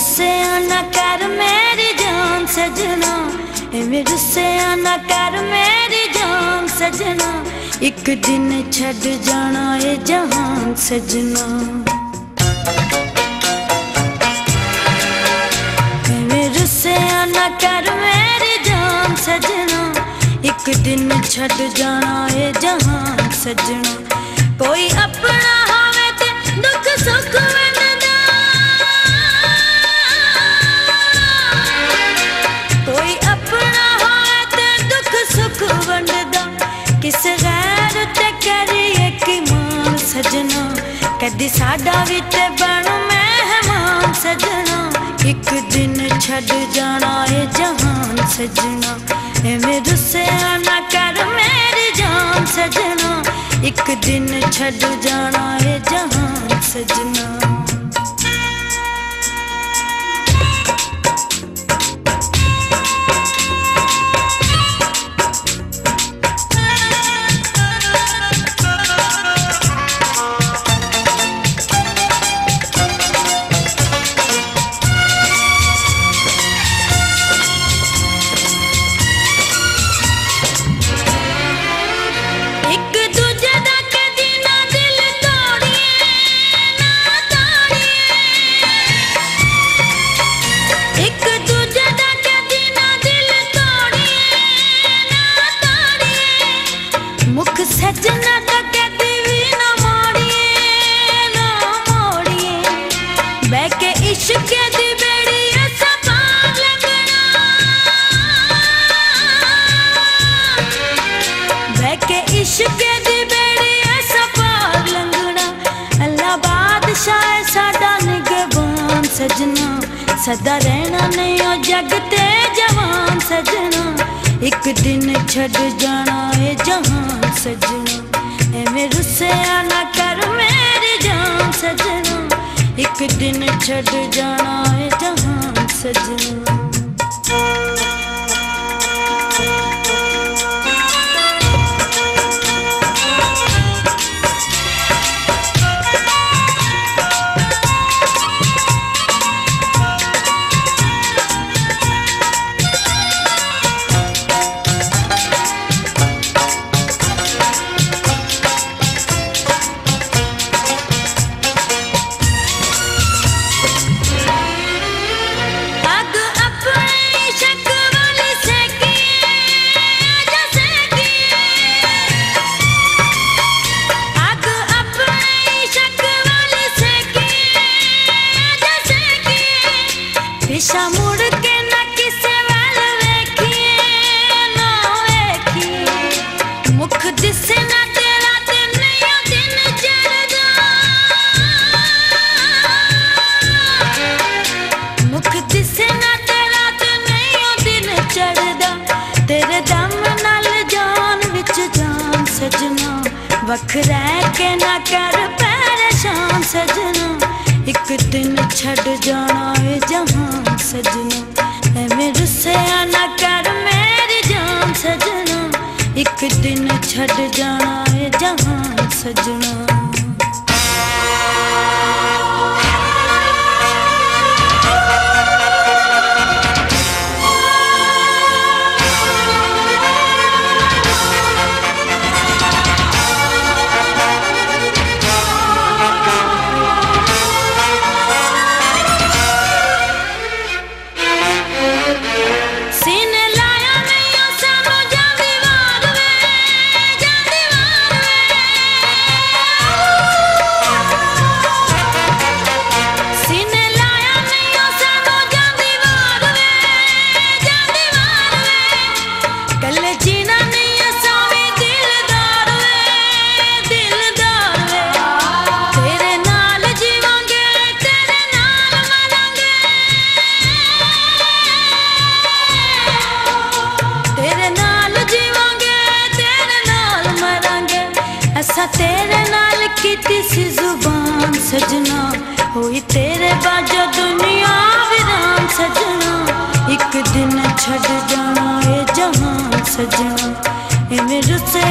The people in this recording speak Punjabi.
ਰੁੱਸਿਆ ਨਾ ਕਰ ਮੇਰੀ ਜਾਨ ਸਜਣਾ, ਐਵੇਂ ਰੁੱਸਿਆ ਨਾ ਕਰ ਮੇਰੀ ਜਾਨ ਸਜਣਾ। ਇੱਕ ਦਿਨ ਛੱਡ ਜਾਣਾ ਏ ਜਹਾਨ ਸਜਣਾ। ਐਵੇਂ ਰੁੱਸਿਆ ਨਾ ਕਰ ਮੇਰੀ ਜਾਨ ਸਜਣਾ, ਇੱਕ ਦਿਨ ਛੱਡ ਜਾਣਾ ਏ ਜਹਾਨ ਸਜਣਾ। ਕੋਈ ਆਪਣਾ ਹੋਵੇ ਤੇ ਦੁੱਖ ਸੁੱਖ ਕਦੀ ਸਾਡਾ ਵੀ ਤੇ ਬਣ ਮਹਿਮਾਨ ਸਜਣਾ। ਇੱਕ ਦਿਨ ਛੱਡ ਜਾਣਾ ਏ ਜਹਾਨ ਸਜਣਾ। ਐਵੇਂ ਰੁੱਸਿਆ ਨਾ ਕਰ ਮੇਰੀ ਜਾਨ ਸਜਣਾ। ਇੱਕ ਦਿਨ ਛੱਡ ਜਾਣਾ ਏ ਜਹਾਨ ਸਜਣਾ। ਇਸ਼ਕ ਦੀ ਬੇੜੀ ਅਸਾਂ ਪਾਰ ਲੱਗਣਾ ਬਹਿ ਕੇ ਇਸ਼ਕ ਦੀ ਬੇੜੀ ਐਸਾ ਪਾਰ ਲੰਘਣਾ। ਅੱਲਾ ਬਾਦਸ਼ਾਹ ਹੈ ਸਾਡਾ ਨਿਗਬਾਨ ਸਜਣਾ। ਸਦਾ ਰਹਿਣਾ ਨਹੀਂ ਉਹ ਜਗ ਤੇ ਜਵਾਨ ਸਜਣਾ। ਇੱਕ ਦਿਨ ਛੱਡ ਜਾਣਾ ਏ ਜਹਾਨ ਸਜਣਾ। ਐਵੇਂ ਰੁੱਸਿਆ ਨਾ ਕਰ ਮੇਰੀ ਜਾਨ ਸਜਣਾ। ਇੱਕ ਦਿਨ ਛੱਡ ਜਾਣਾ ਹੈ ਵੱਖਰਾ ਕੇ ਨਾ ਕਰ ਪਰੇਸ਼ਾਨ ਸਜਣਾ। ਇੱਕ ਦਿਨ ਛੱਡ ਜਾਣਾ ਏ ਜਹਾਨ ਸਜਣਾ। ਦਿਨ ਛੱਡ ਜਾਣਾ ਏ ਜਹਾਨ ਸਜਣਾ। ਤੇਰੇ ਨਾਲ ਕੀਤੀ ਸੀ ਜ਼ੁਬਾਨ ਸਜਣਾ। ਹੋਈ ਤੇਰੇ ਬਾਝੋ ਦੁਨੀਆ ਵਿਰਾਨ ਸਜਣਾ। ਇੱਕ ਦਿਨ ਛੱਡ ਜਾਣਾ ਇਹ ਜਹਾਨ ਸਜਣਾ। ਇਹ ਮੇਰੇ ਸੇ